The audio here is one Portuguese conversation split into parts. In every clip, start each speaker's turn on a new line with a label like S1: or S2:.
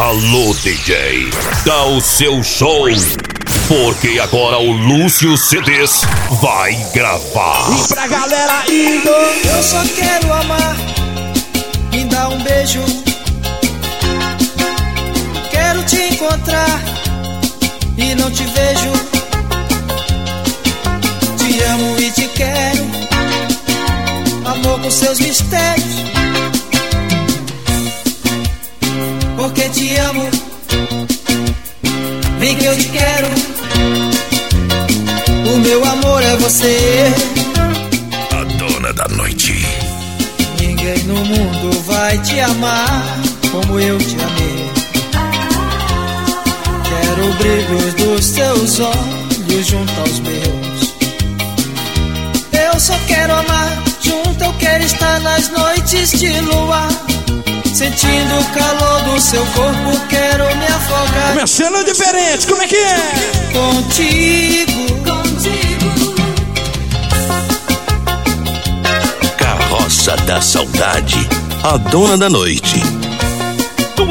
S1: Alô, DJ, dá o seu show. Porque agora o Lúcio CDs vai gravar.
S2: E pra galera indo,
S3: eu só quero amar. Me dá um beijo. Quero te encontrar e não te vejo. Te amo e te quero. Amor com seus mistérios. Porque te amo. Vem que eu te quero. O meu amor é você.
S1: A dona da noite.
S3: Ninguém no mundo vai te amar como eu te amei. Quero o brilho dos seus olhos junto aos meus. Eu só quero amar, junto eu quero estar nas noites de lua. Sentindo o calor do seu corpo, quero me afogar.
S2: Começando diferente, como é que é?
S3: Contigo, contigo.
S1: Carroça da Saudade. A dona da noite.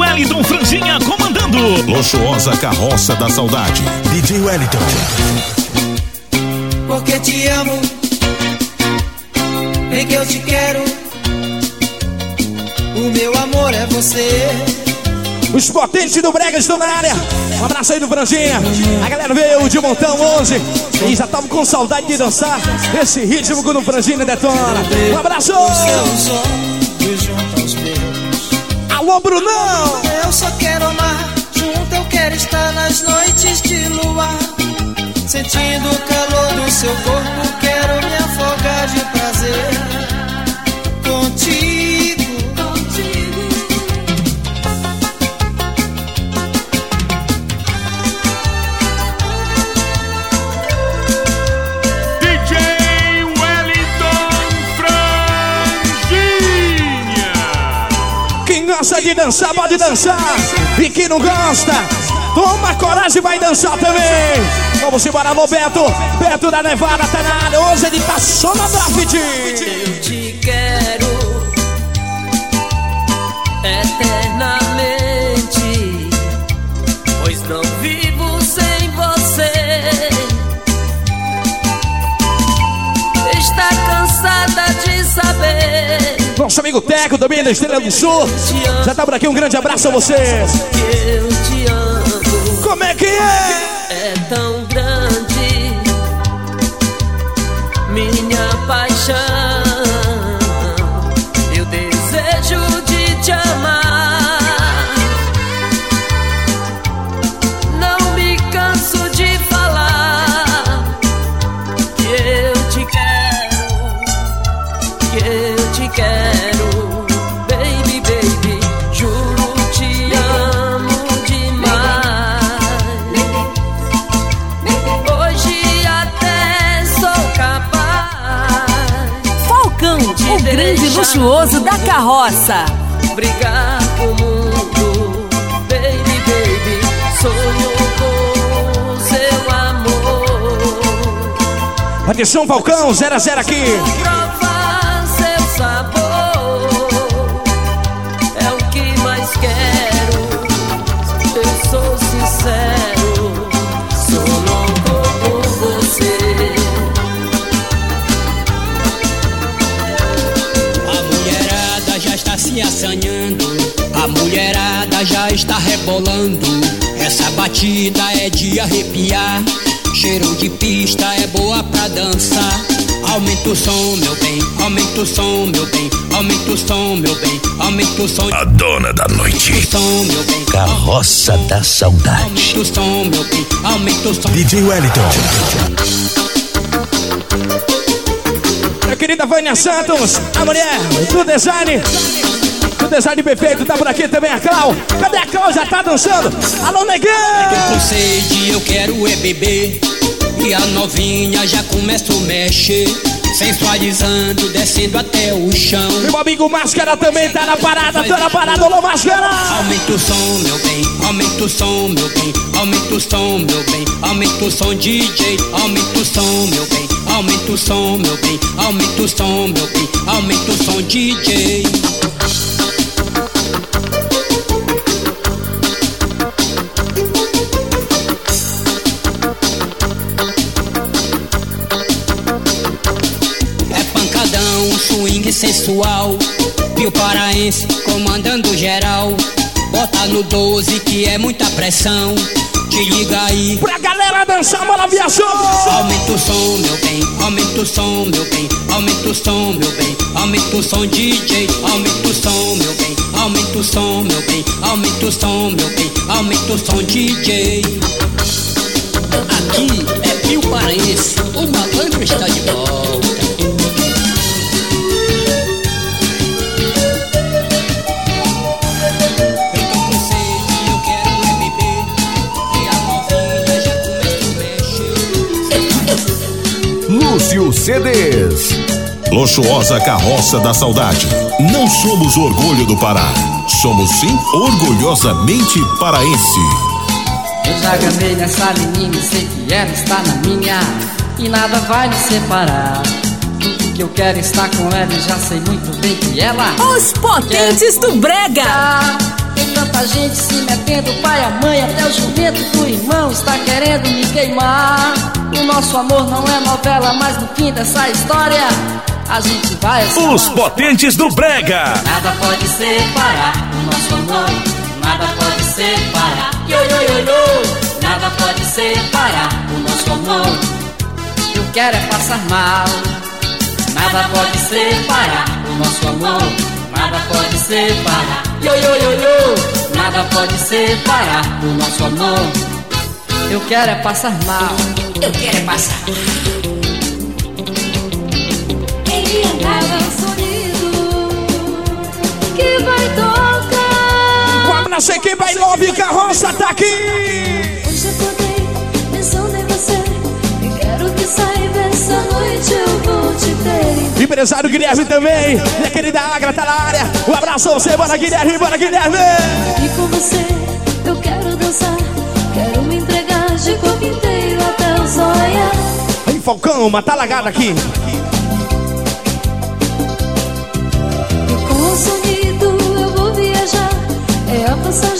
S4: Wellington Franzinha comandando.
S5: Luxuosa Carroça da Saudade. DJ Wellington.
S3: Porque te amo. Vem que eu te quero. O meu amor é você.
S2: Os potentes do Brega estão na área. Um abraço aí do Franjinha. A galera veio de montão hoje e já estavam com saudade de dançar esse ritmo quando o Franjinha detona. Um abraço! Alô, Brunão!
S3: Eu só quero amar. Junto eu quero estar nas noites de luar. Sentindo o calor do seu corpo, quero me afogar de prazer. Contigo.
S2: Gosta de dançar, pode dançar. E quem não gosta, toma coragem e vai dançar também. Vamos embora, alô, Beto. Da Nevada tá na área. Hoje ele tá só na draft.
S3: Eu te quero eternamente,
S2: Nosso amigo Teco também da Estrela do Sul. Já tá por aqui, um grande abraço a vocês.
S3: que eu te amo.
S2: Como é que é?
S3: É tão
S6: luxuoso da carroça.
S3: brigar com o mundo, baby, baby. Sonho com seu amor.
S2: Atenção, Falcão, 0 a 0 aqui.
S7: Mulherada já está rebolando. Essa batida é de arrepiar, cheiro de pista é boa pra dançar. Aumenta o som, meu bem, aumenta o som, meu bem, aumenta o som, meu bem, aumenta o som.
S1: A dona da noite.
S7: Aumenta o som, meu bem,
S1: Carroça da Saudade.
S7: aumenta o som, meu bem, aumenta o som.
S5: DJ Wellington.
S2: Minha querida Vânia Santos, a mulher do design. Do design perfeito, tá por aqui também a Clau. Cadê a Clau? Já tá dançando? Alô, negão!
S7: Tô com sede, eu quero é beber. E a novinha já começa a mexer. Sensualizando, descendo até o chão.
S2: Meu amigo Máscara também tá na parada, tá na parada, alô, Máscara!
S7: Aumenta o som, meu bem, aumenta o som, meu bem, aumenta o som, meu bem, aumenta o som, DJ, aumenta o som, meu bem, aumenta o som, meu bem, aumenta o som, meu bem, aumenta o som, DJ. Sensual. E o paraense comandando geral. Bota no 12 que é muita pressão. Te liga aí.
S2: Pra galera dançar, bola viajou!
S7: Aumenta o som, meu bem, aumenta o som, meu bem, aumenta o som, meu bem, aumenta o som, DJ, aumenta o som, meu bem, aumenta o som, meu bem, aumenta o som, meu bem, aumenta o som, DJ. Aqui é Pio Paraense, o malandro está de volta.
S8: Lúcio CDs. Luxuosa Carroça da Saudade. Não somos orgulho do Pará. Somos sim orgulhosamente paraense.
S9: Eu já gamei nessa menina e sei que ela está na minha E nada vai nos separar Tudo que eu quero estar com ela e já sei muito bem que ela
S10: Os potentes do Brega.
S9: Tanta gente se metendo, pai, a mãe, até o jumento do irmão está querendo me queimar. O nosso amor não é novela, mas no fim dessa história a gente vai.
S4: Os potentes do Brega.
S9: Nada pode separar o nosso amor, nada pode separar. Yo, yo, yo, yo. Nada pode separar o nosso amor. Eu quero é passar mal. Nada pode separar o nosso amor. Nada pode separar. Yo, yo, yo, yo. Nada pode separar o nosso amor. Eu quero é passar mal. Eu quero é passar.
S6: Ele andava sonido que vai tocar.
S2: Pra sei quem vai love, carroça tá aqui! Empresário Guilherme também, e a querida Agra tá na área. Um abraço a você, bora Guilherme, bora Guilherme!
S6: E com você eu quero dançar, quero me entregar de corpo inteiro até o zóia.
S2: Aí, Falcão, mas tá lagado aqui.
S6: E com o sonido eu vou viajar, é a força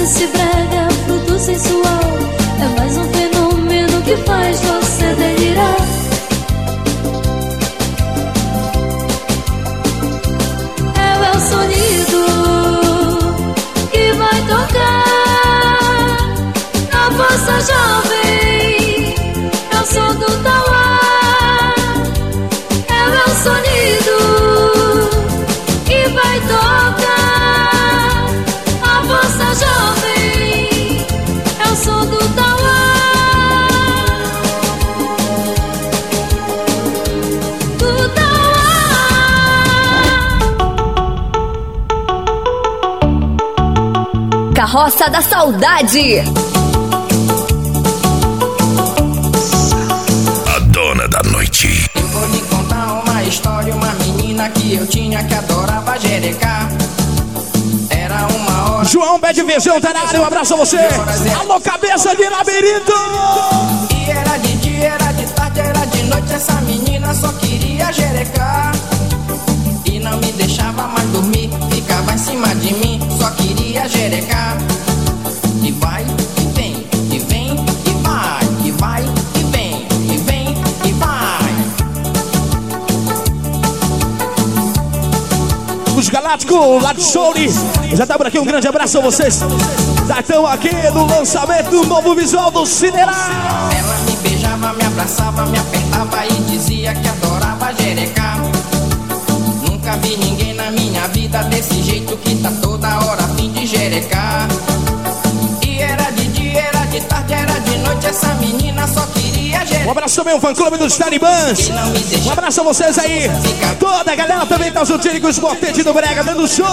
S6: Esse brega, fruto sensual, é mais um fenômeno que faz você
S10: Carroça da Saudade.
S11: A dona da noite.
S9: Eu vou lhe contar uma história, uma menina que eu tinha que adorava jerecar. Era uma hora
S2: João Bad Viajão tá na área, um abraço a você! Alô, cabeça de labirinto!
S9: e era de dia, era de tarde, era de noite. Essa menina só queria jerecar e não me deixava mais dormir. Ficava em cima de mim, só queria jerecar.
S2: Galácticos, lá de Souli. Já tá por aqui, um grande abraço a vocês. Já estão aqui no lançamento do novo visual do Cineral.
S9: Ela me beijava, me abraçava, me apertava e dizia que adorava jerecar. Nunca vi ninguém na minha vida desse jeito que tá toda hora a fim de jerecar. E era de dia, era de tarde, era de noite, essa menina só
S2: Um abraço também ao fã clube dos Talibãs. Um abraço a vocês aí. Toda a galera também tá juntinho com os potentes do Brega dando show.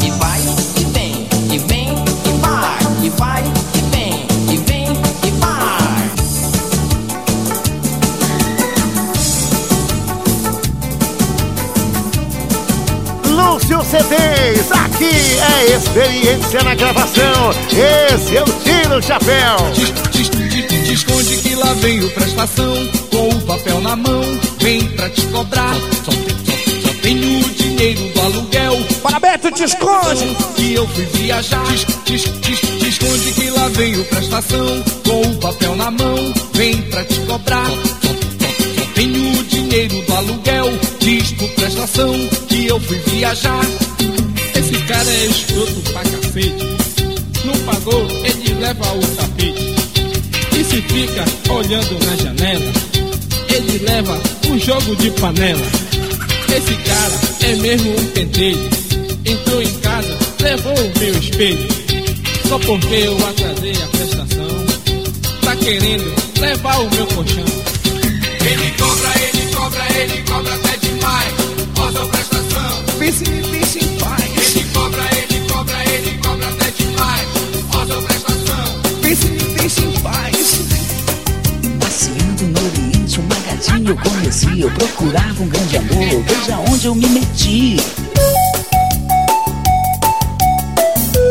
S9: E vai, e vem, e vem, e vai, e vai, e vem, e vem, e vai.
S12: Lúcio CDs, aqui é experiência na gravação. Esse eu tiro o chapéu.
S5: Te esconde que lá vem o prestação Com o papel na mão Vem pra te cobrar Só tem, só, só tenho o dinheiro do aluguel.
S2: Para Beto, te esconde.
S5: Que eu fui viajar. Te, te, te, te esconde que lá vem o prestação. Com o papel na mão, vem pra te cobrar. Só, só, só tenho o dinheiro do aluguel. Diz por prestação que eu fui viajar. Esse cara é escroto pra cacete. Não pagou, ele leva o tapete. E se fica olhando na janela, ele leva um jogo de panela. Esse cara é mesmo um pentelho. Entrou em casa, levou o meu espelho. Só porque eu atrasei a prestação. Tá querendo levar o meu colchão. Ele cobra, ele cobra, ele cobra até demais. Ó prestação. Pense, pense em paz. Ele cobra, ele cobra, ele cobra até demais. Ó prestação. Pense, pense em paz.
S13: Passeando no Oriente, um magadinho eu conheci. Eu procurava um grande amor, veja onde eu me meti.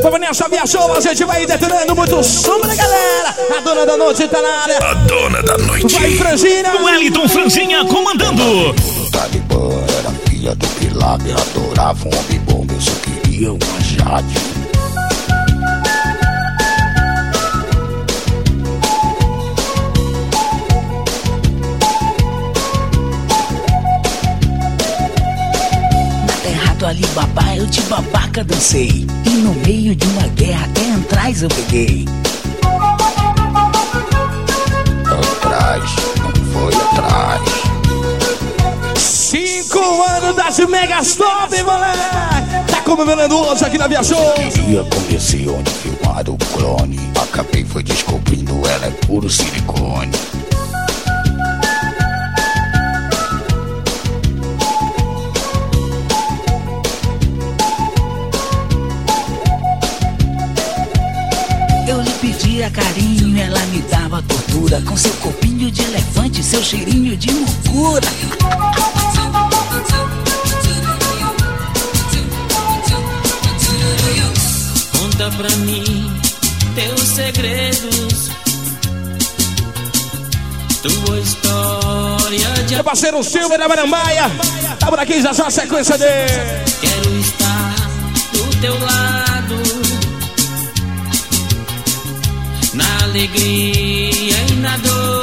S2: Vamos nessa viajou, a gente vai detonando muito som, né, galera? A dona da noite tá na área.
S11: A dona da noite.
S2: Vai, Franjinha.
S4: Wellington Franzinha comandando.
S14: Talibã era filha do Pilar, eu adorava um homem bom, eu só queria uma Jade.
S13: Do Alibaba eu de babaca dancei. E no meio de uma guerra até atrás eu peguei.
S14: Atrás, não foi atrás.
S2: Cinco anos das Megas Top, moleque. Tá comemorando hoje aqui na Viajou.
S14: Queria conhecer onde filmaram o clone. Acabei foi descobrindo, ela é puro silicone.
S13: Pedia carinho, ela me dava tortura. Com seu corpinho de elefante, seu cheirinho de loucura.
S15: Conta pra mim teus segredos, tua história de
S2: Meu parceiro Silva da Marambaia. Tá por aqui já já a sequência dele.
S15: Quero estar do teu lado, na alegria e na dor.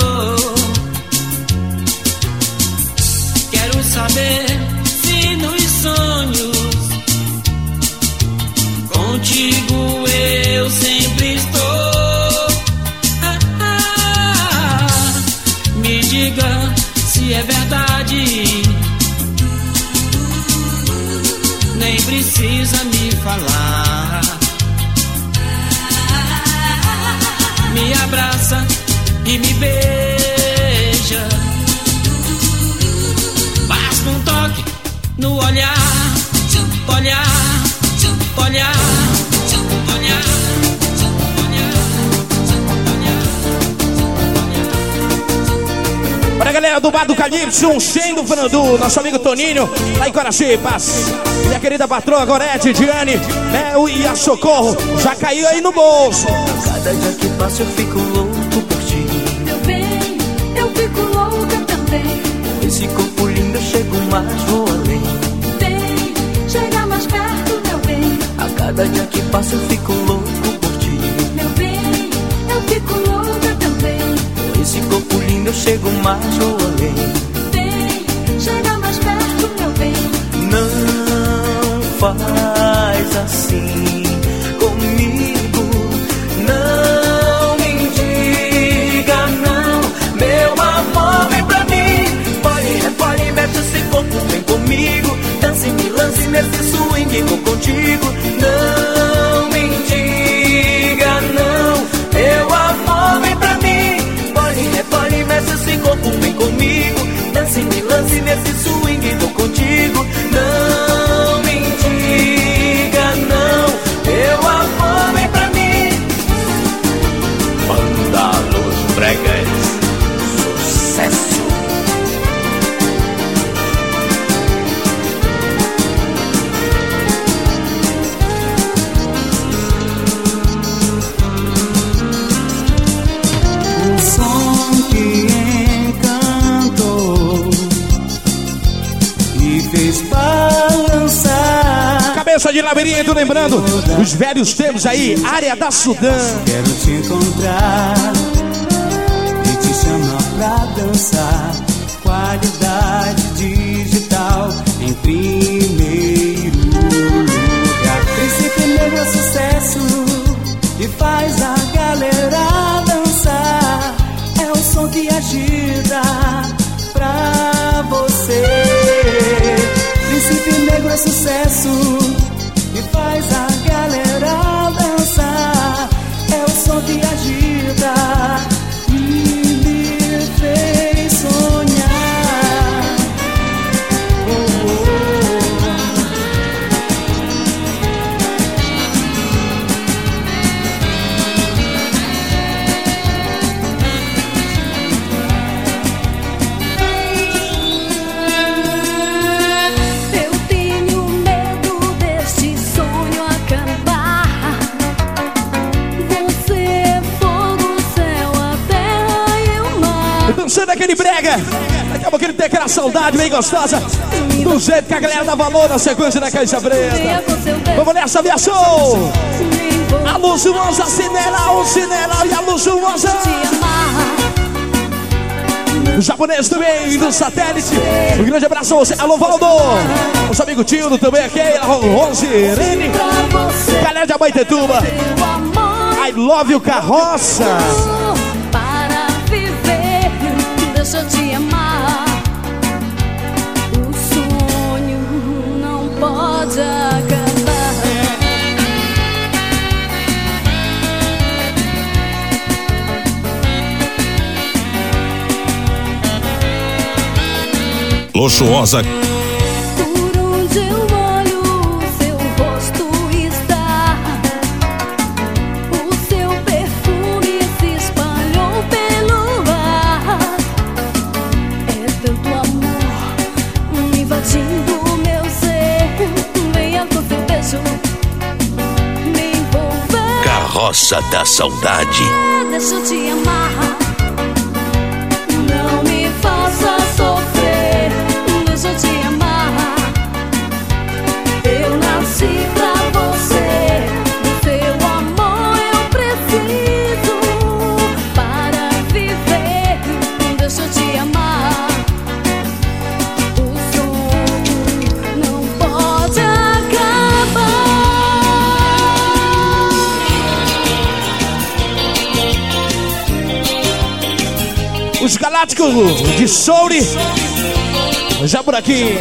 S2: A galera do Bar do Calypso, um cheio do Fernando, nosso amigo Toninho, lá em Coracipas. Minha querida patroa Gorete, Diane, né, o- e a Socorro, já caiu aí no bolso.
S15: Cada dia que passa eu fico louco por ti.
S6: Meu bem, eu fico louca também.
S15: Esse corpo lindo eu chego mais, vou além.
S6: Vem, chega mais perto, meu bem.
S15: A cada dia que passa eu fico louco
S6: eu
S15: chego mais, vou além.
S6: Vem, chega mais perto, meu bem.
S15: Não faz assim
S2: labirinto, lembrando os velhos tempos aí, área da Sudã.
S16: Quero te encontrar e te chamar pra dançar. Qualidade digital em primeiro lugar. Príncipe negro é sucesso e faz a galera dançar. É o som que agita pra você. Príncipe negro é sucesso faz a galera dançar. É o som que agita
S2: Daqui a pouco ele tem aquela saudade bem gostosa. Do jeito que a galera dá valor na sequência da Caixa Preta. Vamos nessa, aviação! A luxuosa Cinela, o Cinela e a luxuosa. O japonês também do satélite. Um grande abraço a você. Alô, Valdo. Nosso amigo Tildo também aqui. Rose Irene. Galera de Abaitetuba. I love you, carroça.
S6: Para viver, deixa eu te amar. Pode acabar.
S8: Luxuosa
S11: Carroça da Saudade.
S6: Deixa eu te amar.
S2: Os Galácticos de Souri. Já por aqui.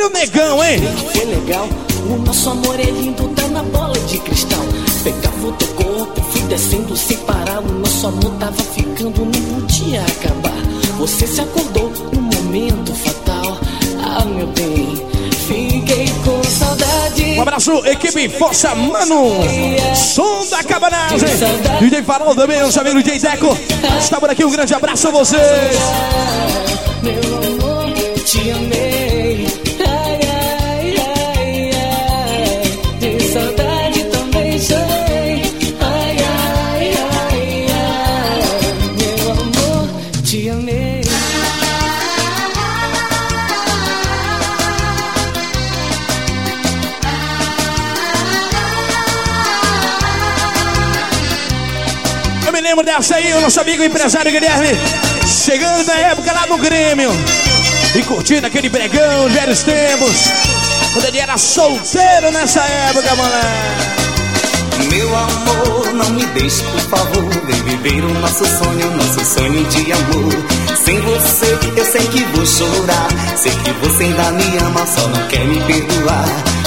S2: Cadê o negão, hein?
S17: Foi legal. O nosso amor é lindo, tá na bola de cristal. Pegava o teu corpo, fui descendo sem parar. O nosso amor tava ficando, não podia acabar. Você se acordou num momento fatal. Ah, meu bem, fiquei com saudade.
S2: Um abraço, equipe Força Mano. Som da cabanagem. DJ Farol também, nosso amigo DJ Deco. Está por aqui, um grande abraço a vocês. Lembro dessa aí, o nosso amigo empresário Guilherme. Chegando na época lá no Grêmio. E curtindo aquele bregão, os velhos tempos. Quando ele era solteiro nessa época, moleque.
S18: Meu amor, não me deixe, por favor. Vem viver o nosso sonho, nosso sonho de amor. Sem você, eu sei que vou chorar. Sei que você ainda me ama, só não quer me perdoar.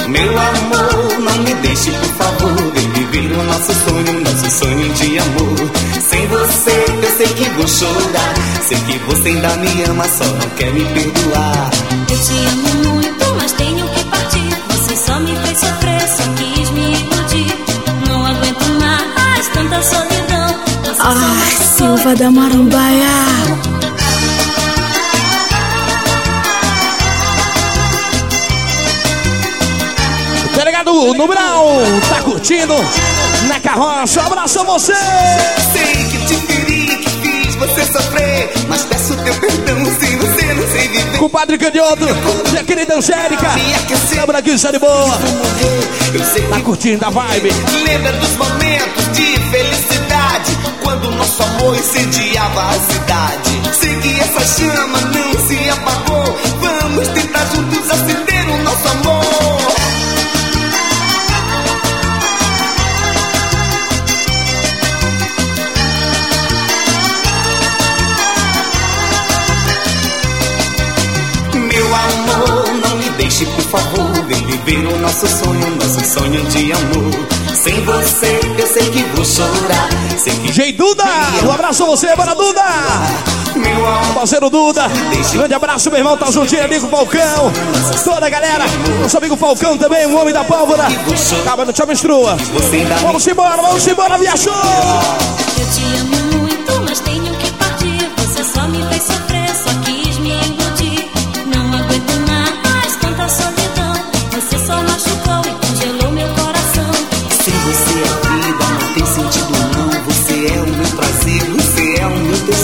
S18: Meu amor, não me deixe, por favor. Vem viver o nosso sonho, nosso sonho de amor. Sem você, eu sei que vou chorar. Sei que você ainda me ama, só não quer me perdoar.
S19: Eu te amo muito, mas tenho que partir. Você só me fez sofrer, só quis me iludir. Não aguento mais tanta solidão. Machucou
S20: Silva da Marambaia.
S2: No Brau, tá curtindo na carroça. Um abraço a você.
S18: Sei que te feri, que fiz você sofrer. Mas peço teu perdão se você não sei viver.
S2: Compadre Canhoto, minha querida Angélica. Câmara aqui, de boa. Tá curtindo a vibe.
S18: Lembra dos momentos de felicidade Quando nosso amor incendiava a cidade Sei que essa chama não se apagou Vamos tentar juntos acender o nosso amor deixe por favor Vem viver o nosso sonho, nosso sonho de amor Sem você eu sei que vou chorar Sei que
S2: Jei Duda, um abraço a você, bora Duda.
S18: Meu amor,
S2: Parceiro Duda, grande abraço, meu irmão, tá juntinho, amigo Falcão. Toda a galera, nosso amigo Falcão também, o homem da pólvora. Acaba, não te menstrua. Vamos embora, vamos embora, viajou.
S19: Eu te amo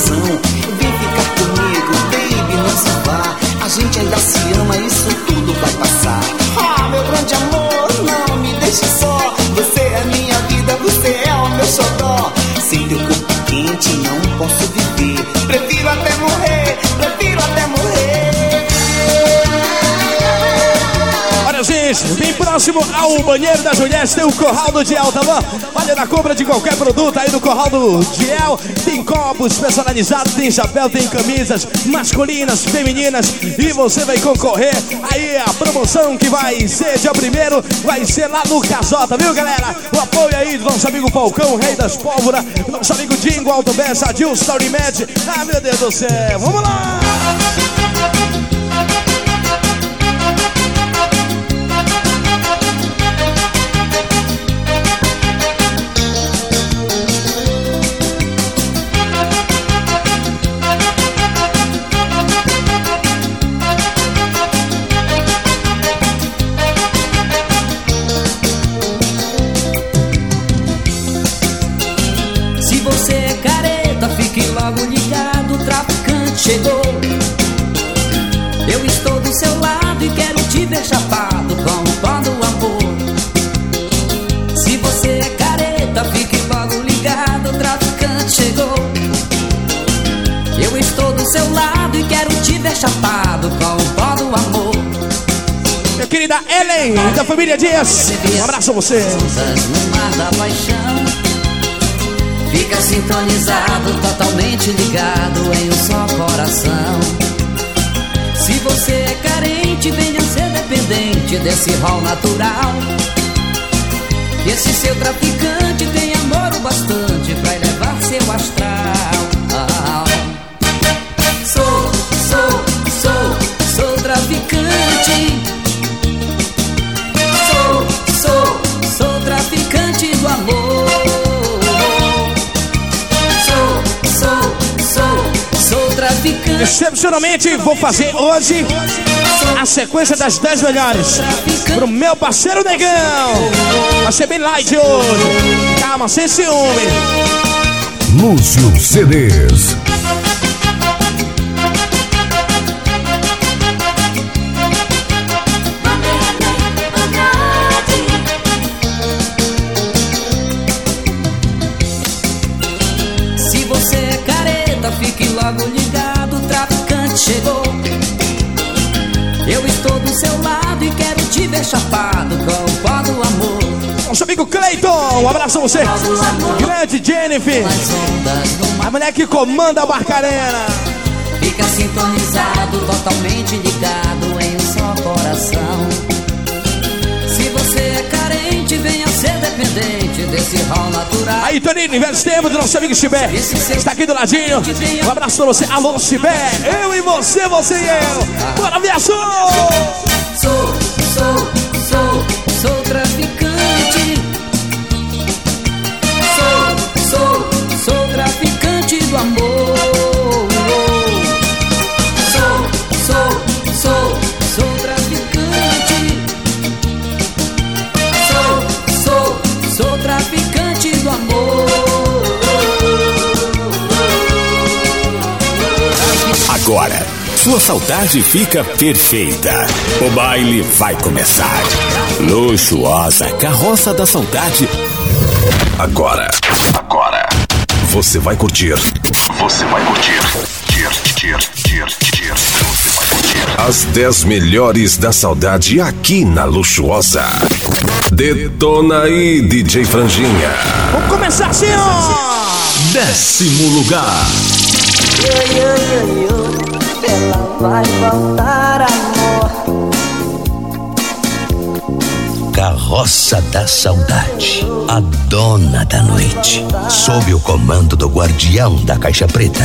S18: o meu tesão Vem ficar comigo, baby, não se vá A gente ainda se ama, isso tudo vai passar. Ah, meu grande amor, não me deixe só. Você é minha vida, você é o meu xodó. Sem teu corpo quente não posso viver. Prefiro até
S2: próximo ao banheiro das mulheres tem o Corral de El, tá bom? Olha, na compra de qualquer produto aí no Corral do Diel, tem copos personalizados, tem chapéu, tem camisas masculinas, femininas e você vai concorrer aí a promoção que vai ser dia primeiro, vai ser lá no Casota, viu, galera? O apoio aí do nosso amigo Falcão, Rei das Pólvora, nosso amigo Dingo, Alto Bessa, Adilson, Taurimed. Ah, meu Deus do céu, vamos lá! Família Dias, um abraço a você.
S9: Fica sintonizado, totalmente ligado em um só coração. Se você é carente, venha ser dependente desse rol natural. Que esse seu traficante tem amor o bastante pra elevar seu astral.
S2: Excepcionalmente, vou fazer hoje a sequência das 10 melhores pro meu parceiro Negão. Vai ser bem light hoje. Calma, sem ciúme.
S5: Lúcio CDs.
S9: Ver chapado com o pó do amor.
S2: Nosso amigo Cleiton, um abraço a você. Grande Jennifer. A mulher que comanda a Barcarena.
S9: Fica sintonizado, totalmente ligado em um só coração. Se você é carente, venha ser dependente desse rol natural.
S2: Aí, Toninho, velho tempo do nosso amigo Chibé. Está aqui do ladinho. Um abraço pra você. Alô, Chibé. Eu e você, você e eu. Bora, viajar!
S9: Sou, sou, sou, sou traficante. Sou, sou, sou traficante do amor. Sou, sou, sou, sou traficante. Sou, sou, sou traficante do amor.
S4: Agora, sua saudade fica perfeita. O baile vai começar. Luxuosa Carroça da Saudade. Agora, agora, você vai curtir. Você vai curtir. Tir, tir, tir, tir. Você vai curtir. As 10 melhores da saudade aqui na Luxuosa. Detona aí, DJ Franjinha.
S2: Vamos começar assim, ó.
S4: Décimo lugar.
S3: Yo, yo, yo, ela vai voltar, amor.
S1: Carroça da Saudade, a dona da noite, sob o comando do guardião da Caixa Preta.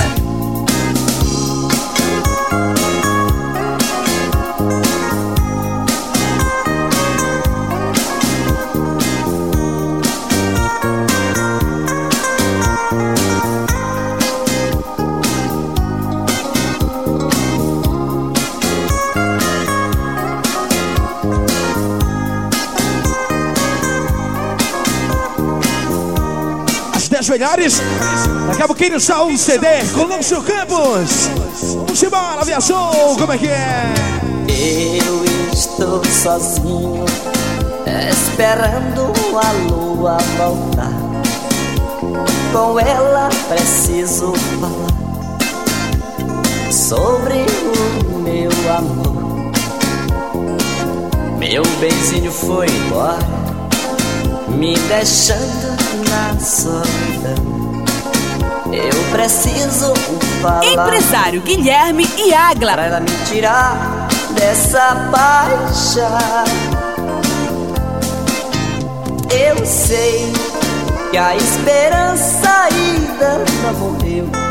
S2: As 10 melhores. Daqui a pouquinho só um CD com Lúcio Campos. Vamos embora, aviação. Como é que é?
S3: Eu estou sozinho, esperando a lua voltar. Com ela preciso falar sobre o meu amor. Meu benzinho foi embora, me deixando na solidão. Eu preciso falar.
S6: Empresário Guilherme e Agla.
S3: Pra ela me tirar dessa paixão. Eu sei que a esperança ainda não morreu.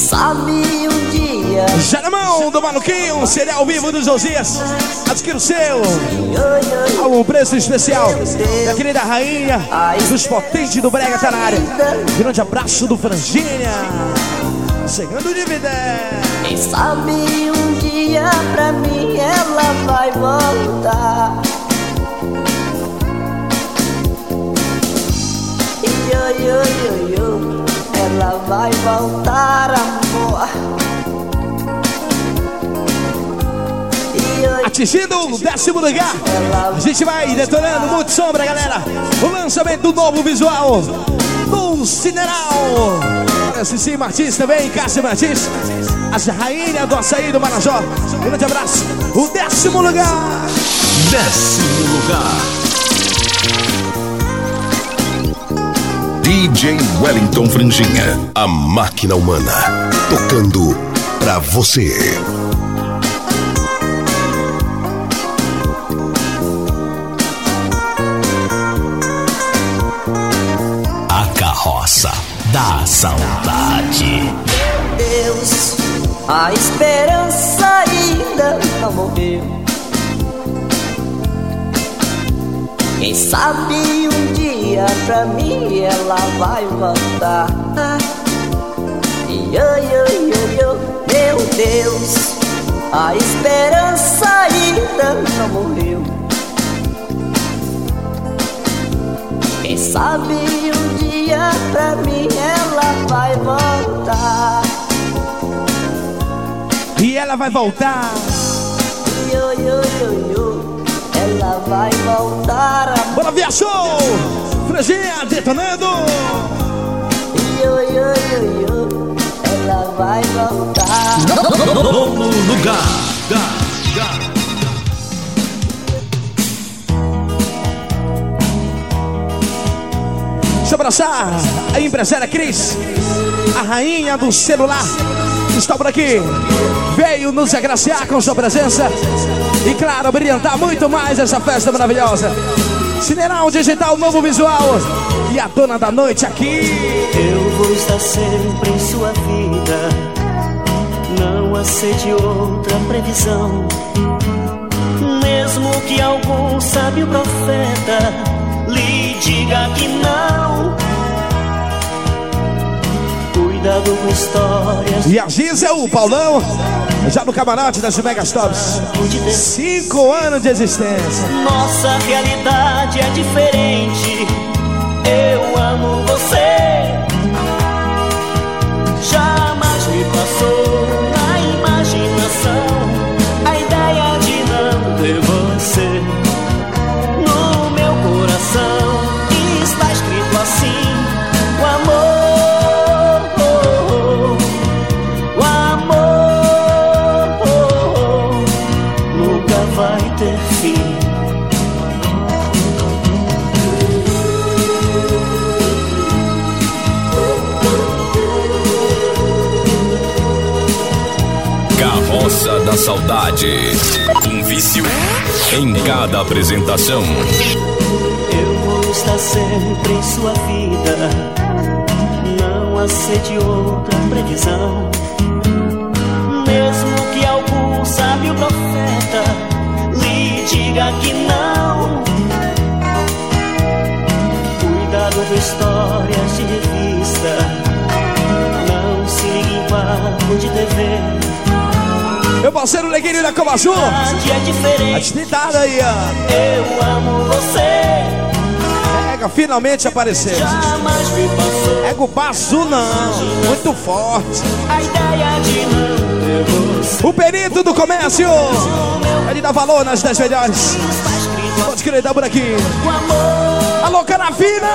S3: Sabe um dia.
S2: Já na mão do maluquinho, CD ao vivo do Josias. Adquira o seu. A um preço especial. Da querida rainha dos potentes do Brega tá na área. Grande abraço do Franginha. Chegando de vida.
S3: Quem sabe um dia pra mim ela vai voltar. Yo, yo, yo, yo, ela vai voltar, amor.
S2: Atingindo o décimo lugar. A gente vai detonando muito sombra, galera. O lançamento do novo visual do Cineral. Cici Martins também, Cássio Martins. As rainhas do açaí do Marajó. Grande abraço. O décimo lugar.
S4: Décimo lugar. DJ Wellington Franjinha, a máquina humana, tocando pra você.
S1: A Carroça da Saudade.
S3: Deus, a esperança ainda não morreu. Quem sabe um dia pra mim ela vai voltar. Yo, yo, yo, yo, meu Deus, a esperança ainda não morreu. Quem sabe um dia pra mim ela vai voltar.
S2: E ela vai voltar.
S3: Yo, yo, yo, yo, ela vai voltar a...
S2: Bora via show! Franjinha detonando!
S3: Ela vai voltar
S4: No lugar, lugar, lugar
S2: Deixa eu abraçar a empresária Cris, a rainha do celular. Está por aqui. Veio nos agraciar com sua presença. E claro, brilhantar muito mais essa festa maravilhosa. Cineral Digital, novo visual. E a dona da noite aqui.
S3: Eu vou estar sempre em sua vida. Não aceite outra previsão. Mesmo que algum sábio profeta lhe diga que não.
S2: E a Giz é o Paulão, já no camarote das Megastops. Cinco anos de existência.
S3: Nossa realidade é diferente. Eu amo você.
S8: Saudade. Um vício em cada apresentação.
S3: Eu vou estar sempre em sua vida. Não aceite outra previsão. Mesmo que algum sábio profeta lhe diga que não. Cuidado com histórias de revista. Não se ligue em papo de TV.
S2: Meu parceiro Leguinho da Coma Azul.
S3: É diferente.
S2: A dignidade aí, ó.
S3: Eu amo você.
S2: Pega, finalmente apareceu.
S3: Jamais me passou.
S2: Ego baço não, muito forte.
S3: A ideia de não.
S2: O perito do comércio. Ele dá valor nas 10 melhores. Pode querer dar por aqui. Alô, Carafina!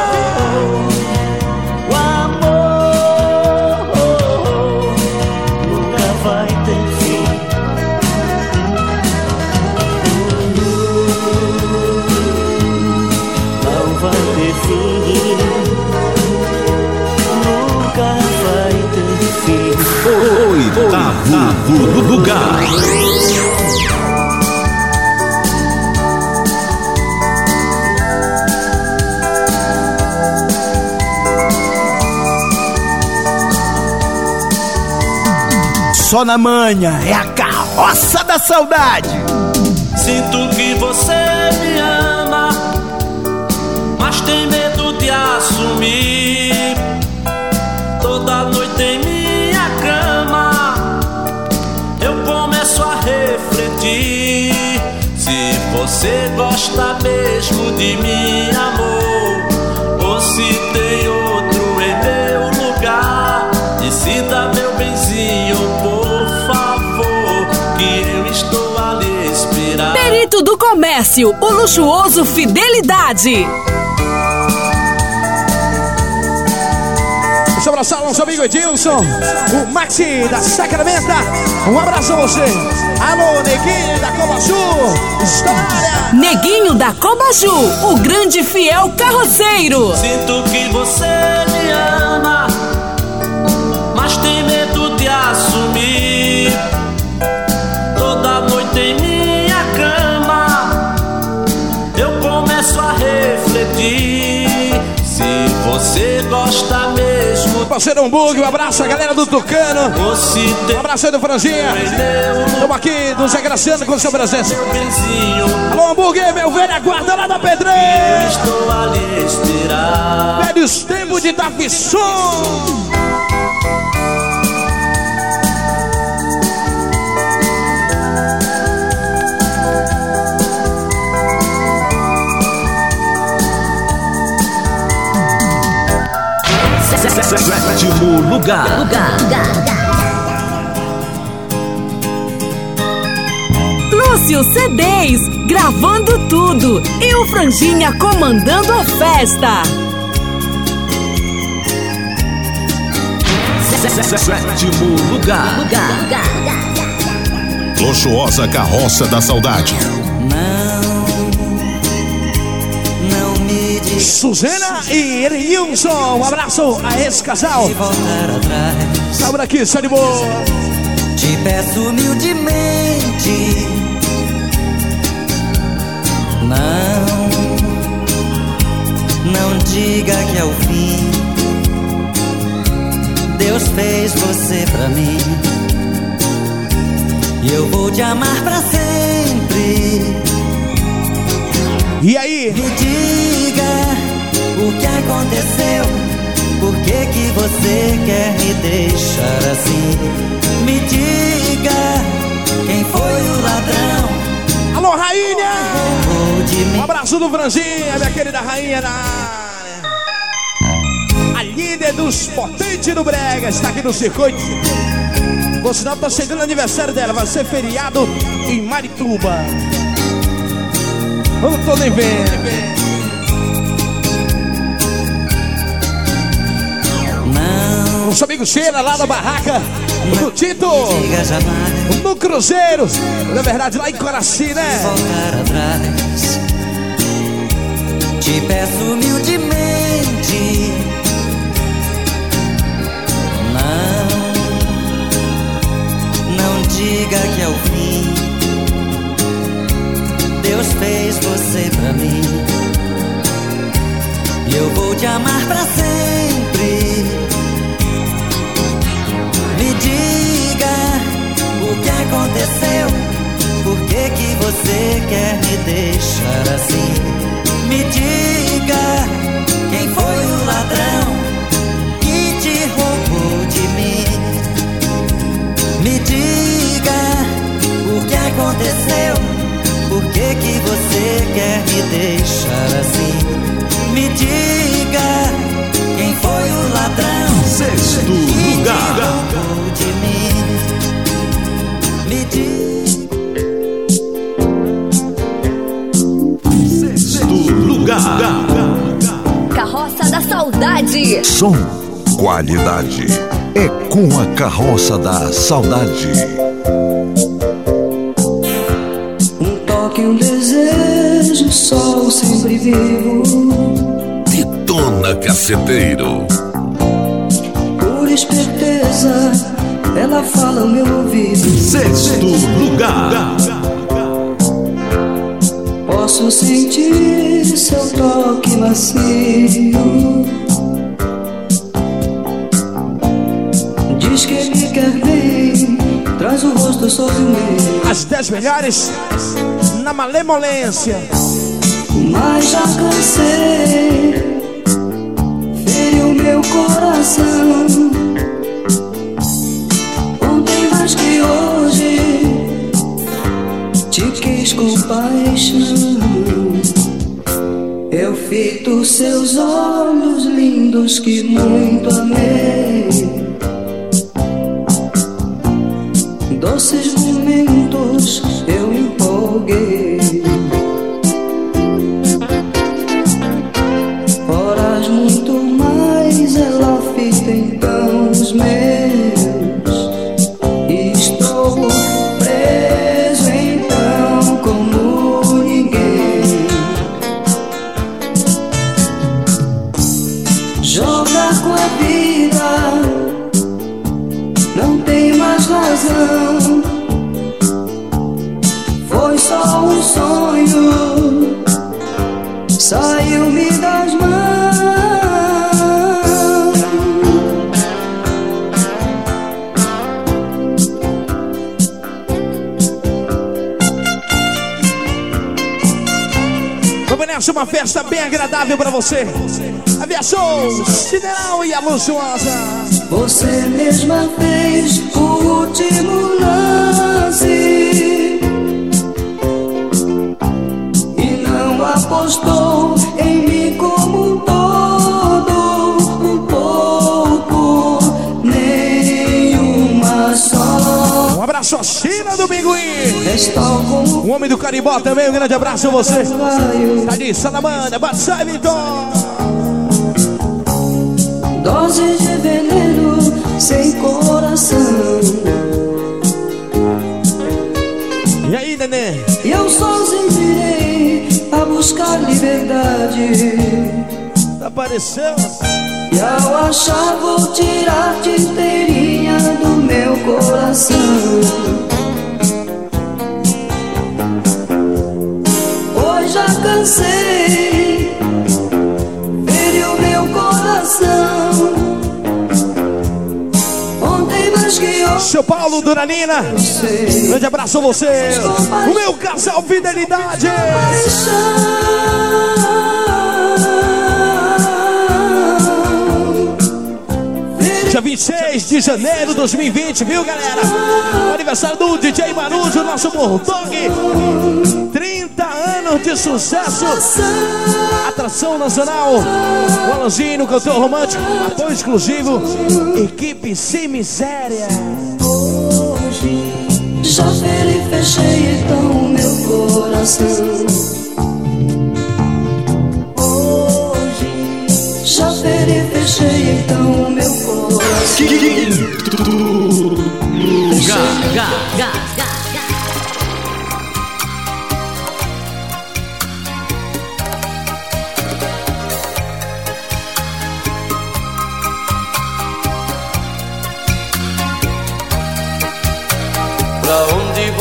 S8: Oitavo lugar.
S12: Só na manhã é a carroça da saudade.
S21: Sinto que você me ama, mas tem medo de assumir. Você gosta mesmo de mim, amor, ou se tem outro em meu lugar, decida meu benzinho, por favor, que eu estou a lhe esperar.
S10: Perito do Comércio, o luxuoso Fidelidade.
S2: Nosso amigo Edilson, o Maxi da Sacramenta. Um abraço a você. Alô, Neguinho da Coma Azul. História.
S10: Neguinho da Cobaju, o grande fiel carroceiro.
S21: Sinto que
S2: Parceiro Hambúrguer, um abraço a galera do Tucano. Um abraço aí do Franjinha. Estamos aqui nos agraciando com sua presença. Alô, Hambúrguer, meu velho, aguarda lá da pedreira. Velhos tempos de Tapisson.
S8: Sétimo lugar.
S10: Lúcio C10, gravando tudo. E o Franjinha comandando a festa.
S8: Sétimo lugar.
S11: Luxuosa Carroça da Saudade.
S2: Suzana e Erenilson. Um abraço a esse casal. Tá por aqui, só de boa.
S22: Te peço humildemente. Não, não diga que é o fim. Deus fez você pra mim. E eu vou te amar pra sempre.
S2: E aí?
S22: Me diga o que aconteceu. Por que, que você quer me deixar assim? Me diga quem foi o ladrão.
S2: Alô, rainha! Um abraço do Franzinha, minha querida rainha da área. A líder dos potentes do Brega está aqui no circuito. Por sinal, tá chegando o aniversário dela, vai ser feriado em Marituba. Vamos todo em vendo.
S22: Não.
S2: Nosso amigo Sheila lá da barraca do Tito. No Cruzeiro. Na verdade, lá em Coraci, né?
S22: Voltar atrás. Te peço humildemente. Não, não diga que é o fim. Deus fez você pra mim. E eu vou te amar pra sempre. Aconteceu. Por que, que você quer me deixar assim? Me diga quem foi o ladrão que te roubou de mim. Me diga o que aconteceu. Por que, que você quer me deixar assim? Me diga quem foi o ladrão
S11: Sexto lugar.
S22: Me.
S11: Sexto lugar.
S10: Carroça da Saudade.
S23: Som, qualidade. É com a carroça da saudade.
S24: Um toque, um desejo, sol sempre vivo.
S11: Detona Caceteiro.
S24: Por esperteza, ela fala ao meu ouvido.
S11: Sexto lugar.
S24: Posso sentir seu toque macio. Diz que me quer bem, traz o rosto sobre o meu.
S2: As 10 melhores na malemolência.
S24: Mas já cansei, feriu meu coração. Eu fito seus olhos lindos que muito amei.
S2: Nessa, uma festa bem agradável pra você. Aviação, Sideral e a Luxuosa.
S24: Você mesma fez o último lance e não apostou em mim como um todo, um pouco, nenhuma só.
S2: Um abraço China do Pinguim.
S24: Estou com
S2: homem do Carimbó também, um grande abraço a você. Tá de Salamanda, Batsai Vitor.
S24: doses de veneno sem coração.
S2: E aí, neném?
S24: Eu sozinho irei a buscar liberdade.
S2: Apareceu.
S24: E ao achar vou tirar-te inteirinha do meu coração. Cansei, feriu meu coração. Ontem mais que hoje.
S2: Seu Paulo Duranina. Grande abraço a você. O meu casal Fidelidade. Dia 26 de janeiro de 2020, viu galera? O aniversário do DJ Marujo, nosso Bulldog. 30 anos de sucesso. Atração nacional. O Alanzinho, cantor romântico. Apoio exclusivo. Equipe Sem Miséria.
S24: Já feri, fechei então meu coração. Hoje já feri, fechei então meu coração.
S3: Pra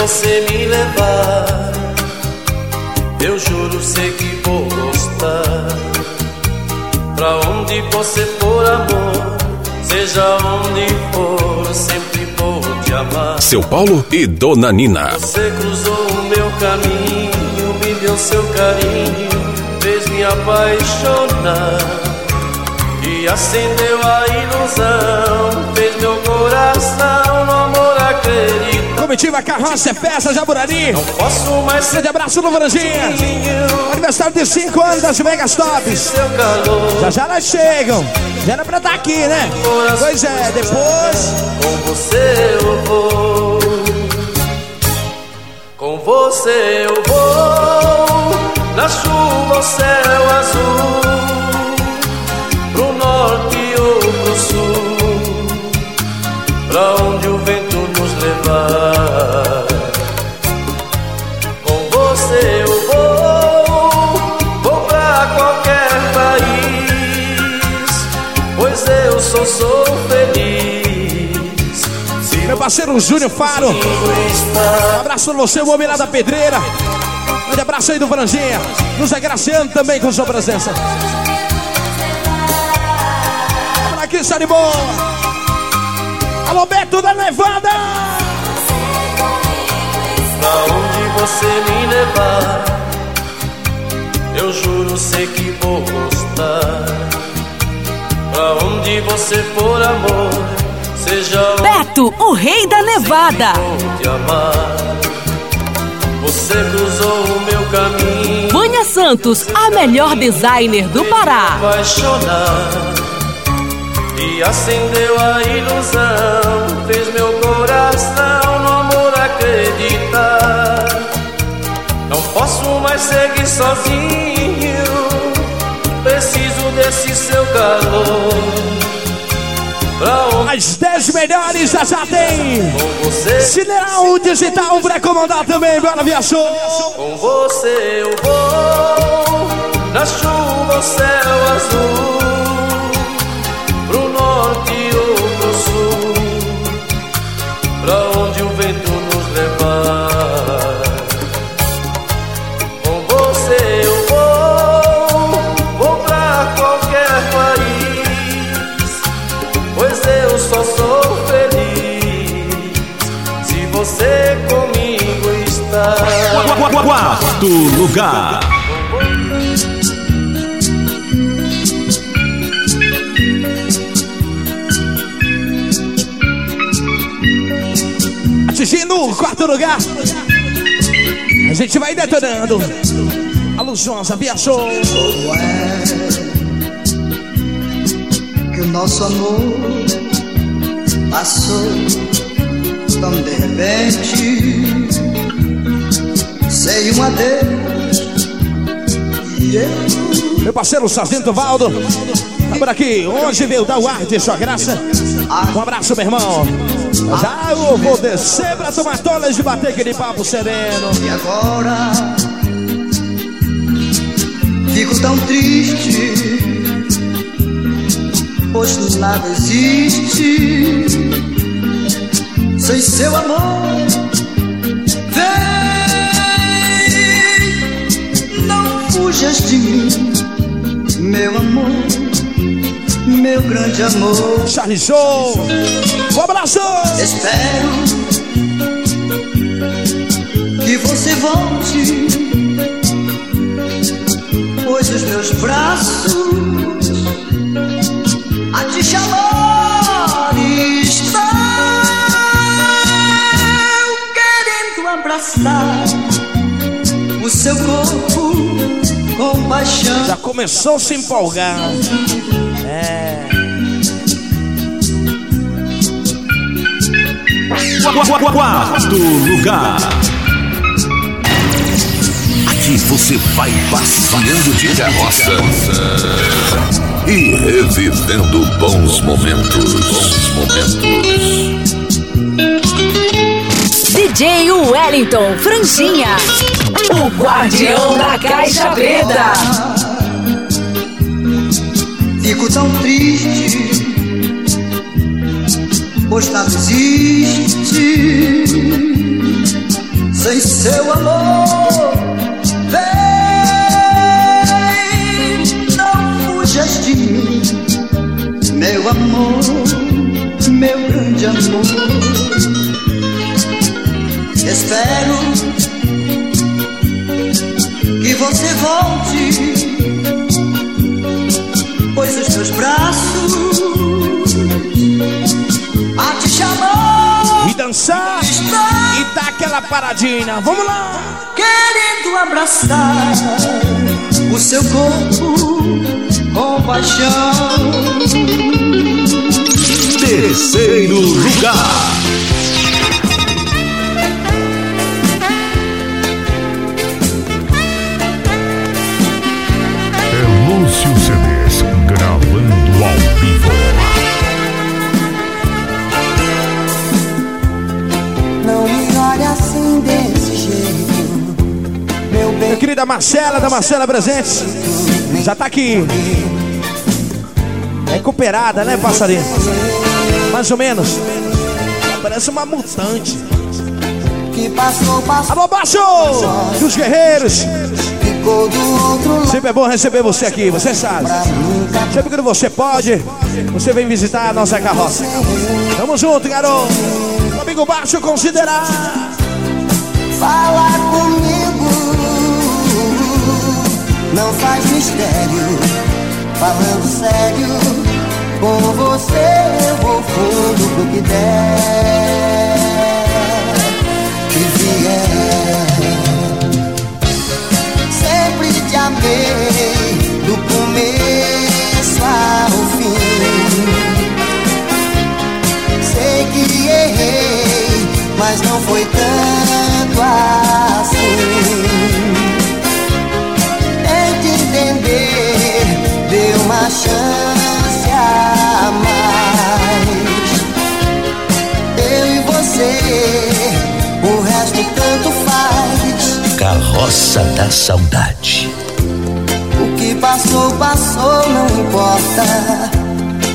S3: você me levar, eu juro sei que vou gostar. Pra onde você for, amor, seja onde for, sempre vou te amar.
S5: Seu Paulo e Dona Nina.
S3: Você cruzou o meu caminho, me deu seu carinho, fez me apaixonar. E acendeu a ilusão,
S2: Comitiva Carroça é Festa Jaburari.
S3: Não posso mais
S2: Grande abraço no Franjinha. Aniversário de 5 anos das Megas Tops.
S3: calor.
S2: Já já elas chegam. Já era pra estar aqui, né? Pois é, depois.
S3: Com você eu vou. Com você eu vou. Na chuva, o céu azul. Pro norte ou pro sul. Pra onde o vento nos levar.
S2: Parceiro Júnior Faro. Um abraço pra você, o homem lá da pedreira. Grande abraço aí do Franjinha. Nos agraciando também com sua presença. Vamos aqui, está. Alô, Beto da Nevada.
S3: Pra onde você me levar, eu juro sei que vou gostar. Pra onde você for, amor, seja
S10: Beto, o rei da Nevada.
S3: te amar. Você cruzou o meu caminho,
S10: Vânia Santos, a melhor designer do Pará.
S3: apaixonar. E acendeu a ilusão, fez meu coração no amor acreditar. Não posso mais seguir sozinho, preciso desse seu calor.
S2: As 10 melhores já já tem.
S3: com você,
S2: Cineral Digital pra comandar também. Bora, viajou.
S3: com você eu vou. Na chuva, o céu azul.
S4: Quarto lugar.
S2: Atingindo o quarto lugar. A gente vai detonando. A Lujosa viajou.
S24: que o nosso amor passou tão de repente. Sei um adeus e eu
S2: Meu parceiro Sargento Valdo. Tá por aqui. Hoje veio dar o ar de sua graça. Um abraço, meu irmão. Já eu vou descer pra tomar tolas de bater aquele papo sereno.
S24: E agora
S18: Fico tão triste, pois nada existe sem seu amor. Fujas de mim, meu amor, meu grande amor.
S2: Charlie Show, um abraço!
S18: Espero que você volte, pois os meus braços a te chamar estão querendo abraçar o seu corpo.
S2: Já começou a se empolgar. É.
S4: Quarto lugar.
S25: Aqui você vai passeando de carroça e revivendo bons momentos. Bons momentos.
S26: DJ Wellington Franjinha. O guardião da caixa preta.
S18: Fico tão triste, pois nada existe sem seu amor. Vem, não fujas de mim, meu amor, meu grande amor. Espero que você volte, pois os meus braços a te chamar
S2: E dançar e dar aquela paradinha. Vamos lá!
S18: querendo abraçar o seu corpo com paixão.
S4: Terceiro lugar.
S2: Querida Marcela, da Marcela Presentes. Já tá aqui. Recuperada, né, passarinho? Mais ou menos. Parece uma mutante. Alô, baixo! Dos guerreiros. Sempre é bom receber você aqui, você sabe. Sempre que você pode, você vem visitar a nossa carroça. Tamo junto, garoto. Amigo baixo, considerar.
S18: Fala comigo, não faz mistério. Falando sério, com você eu vou fundo pro que der. Que vier. Sempre te amei, do começo ao fim. Sei que errei, mas não foi tanto chance a mais. Eu e você, o resto tanto faz.
S1: Carroça da Saudade.
S18: O que passou, passou, não importa.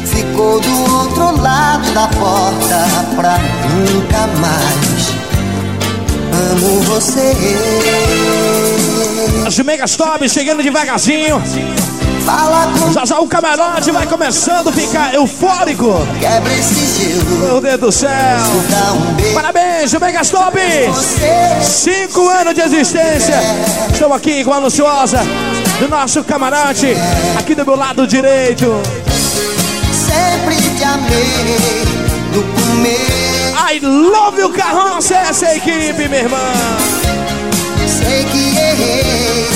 S18: Ficou do outro lado da porta pra nunca mais. Amo você.
S2: As megas top chegando devagarzinho. Já já o camarote vai começando a ficar eufórico.
S18: quebra esse gelo.
S2: Meu Deus do céu.
S18: Um.
S2: Parabéns, Megas Top! Cinco anos de existência. Estou aqui com a Luciosa do nosso camarote, aqui do meu lado direito.
S18: Sempre te amei do começo.
S2: I love you, Carroça, essa equipe, minha irmã.
S18: Sei que errei,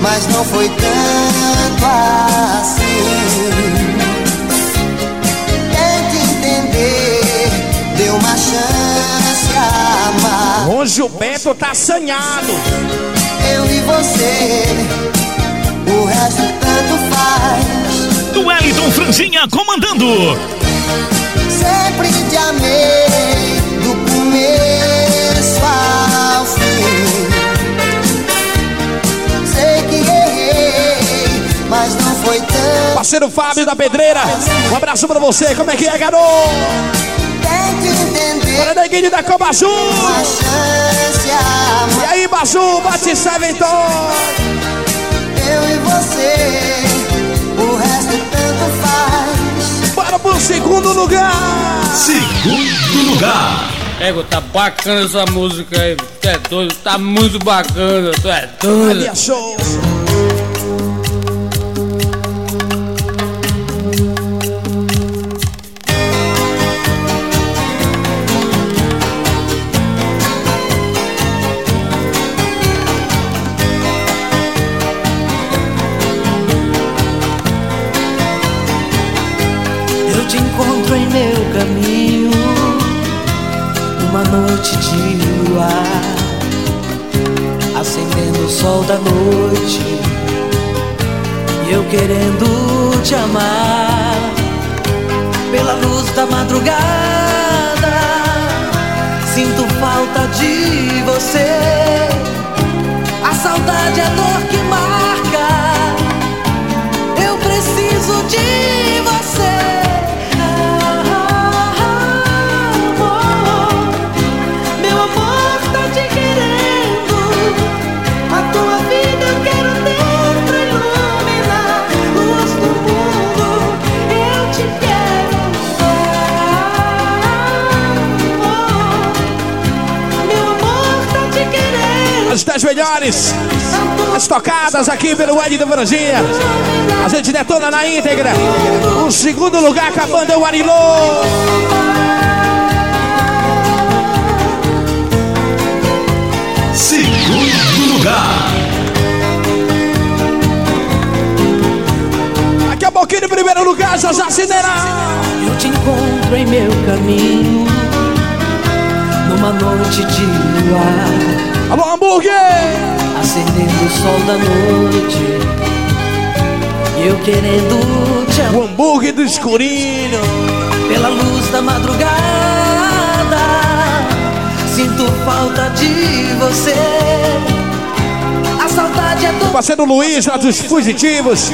S18: mas não foi tanto assim. Tente entender, dê uma chance a amar.
S2: Hoje o Beto tá assanhado.
S18: Eu e você, o resto tanto faz.
S4: Do Wellington Franjinha comandando.
S18: Sempre te amei
S2: Parceiro Fábio da Pedreira. Um abraço pra você. Como é que é, garoto? Para neguinho da Coba Azul. E aí, Bazu, bate Seven
S15: Eu e você, o resto tanto faz.
S2: Bora pro segundo lugar.
S4: Segundo lugar.
S27: Ego, tá bacana essa música aí. Tu é doido, tá muito bacana. Tu é doido.
S2: Maria Show.
S24: Sol da noite E eu querendo te amar Pela luz da madrugada. Sinto falta de você A saudade é dor que
S2: melhores. As tocadas aqui pelo Ed da Franjinha. A gente detona na íntegra. O segundo lugar com a banda Warilô.
S4: Segundo lugar.
S2: Daqui a pouquinho, em primeiro lugar, já já.
S24: Eu te encontro em meu caminho Numa noite de luar
S2: Alô, hambúrguer!
S24: Acendendo o sol da noite eu querendo te amar
S2: O hambúrguer do escurinho
S24: Pela luz da madrugada Sinto falta de você A saudade é do
S2: Parceiro Luiz, lá dos Fugitivos.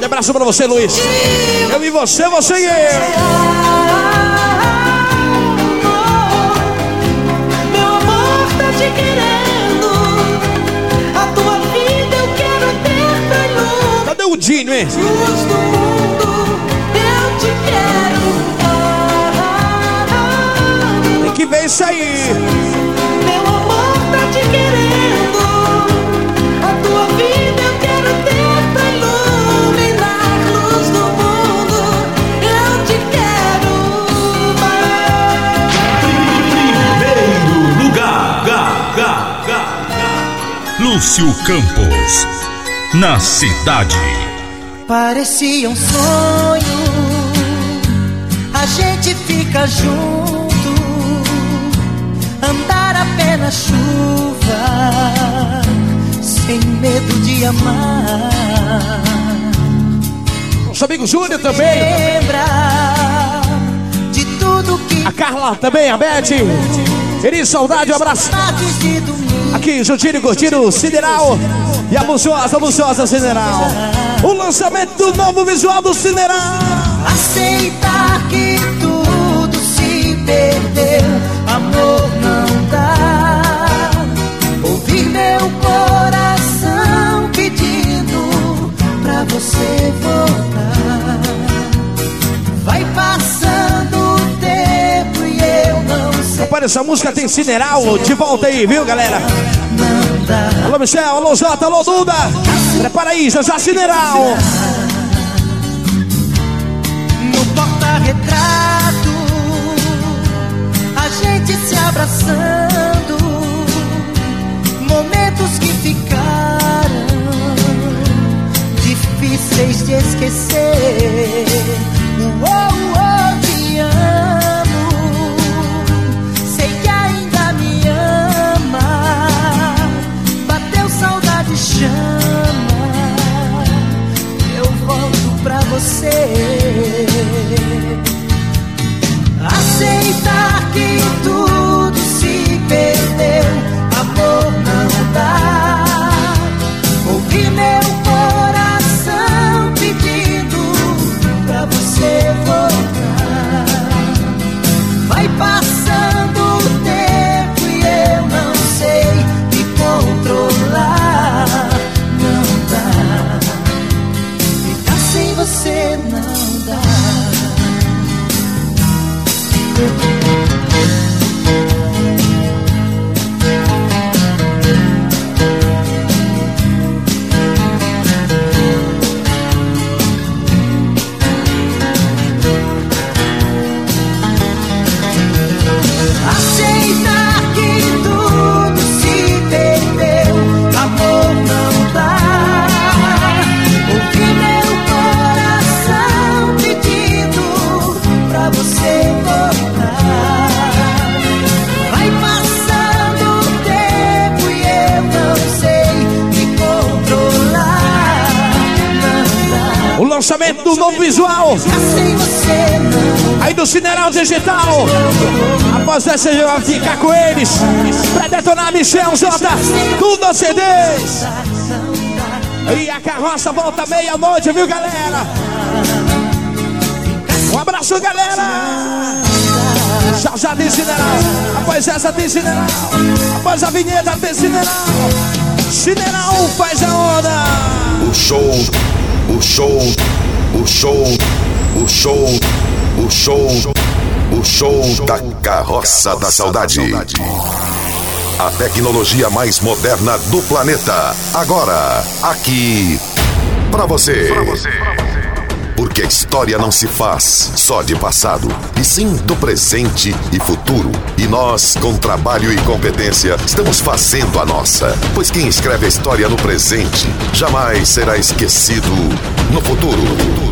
S2: Um abraço pra você, Luiz. Eu e você, você e eu. Cadê o Dinho, hein?
S24: Luz do mundo eu te quero
S2: Tem que ver isso aí.
S24: Meu amor tá te querendo A tua vida eu quero ter pra iluminar Luz do mundo eu te quero
S4: Primeiro lugar. Ga, ga, ga, ga. Lúcio Campos. Na cidade.
S15: Parecia um sonho, a gente fica junto, andar a pé na chuva, sem medo de amar.
S2: Nosso amigo Júnior também.
S15: Lembra de tudo que
S2: A Carla também, a Beth. Feliz saudade, um abraço. Aqui, juntinho curtindo o Sideral. E a Luxuosa, Luxuosa Sideral. O lançamento do novo visual do Sideral.
S15: aceitar que tudo se perdeu, amor não dá. Ouvir meu coração pedindo pra você voltar. Vai passando sei.
S2: Rapaz, essa música tem Sideral de volta aí, viu, galera? Alô, Michel, alô, Jota, alô, Duda. Prepara aí, já já Sideral.
S15: No porta-retrato, a gente se abraçando, momentos que ficaram difíceis de esquecer. Você. Aceitar que tudo se perdeu, amor não dá.
S2: você não dá. Digital. Após essa, eu vai ficar com eles. Pra detonar Michel J. Tudo CDs. E a carroça volta meia-noite, viu, galera? Um abraço, galera! Já já tem Cineral. Após essa tem Cineral. Após a vinheta tem Cineral. Cineral faz a onda.
S11: O show, o show, o show, o show, o show, show da carroça da saudade. A tecnologia mais moderna do planeta. Agora, aqui, pra você. Porque a história não se faz só de passado, e sim do presente e futuro. E nós, com trabalho e competência, estamos fazendo a nossa. Pois quem escreve a história no presente jamais será esquecido no futuro.